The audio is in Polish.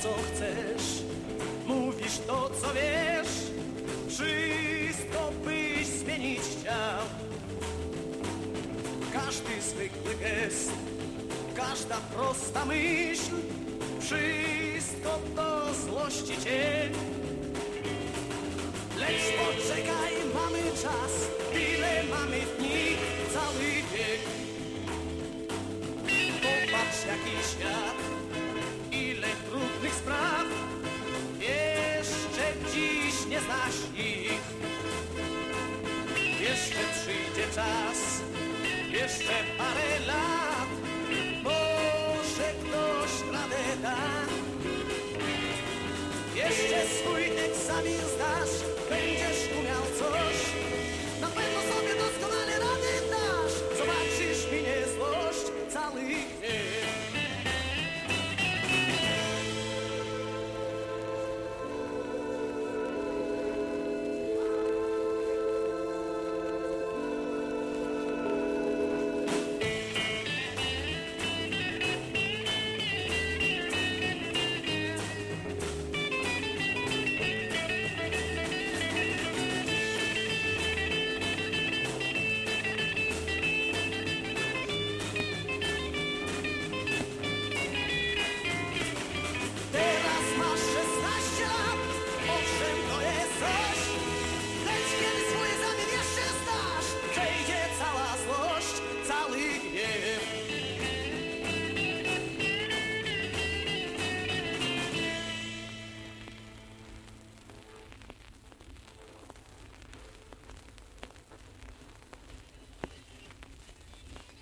co chcesz, mówisz to, co wiesz, wszystko byś zmienić chciał. Każdy zwykły gest, każda prosta myśl, wszystko to złości cię. Lecz poczekaj, mamy czas, ile mamy dni, cały wiek. Popatrz jaki świat. Znasz ich. Jeszcze przyjdzie czas, jeszcze parę lat, może ktoś radę da. Jeszcze swój egzamin zdasz,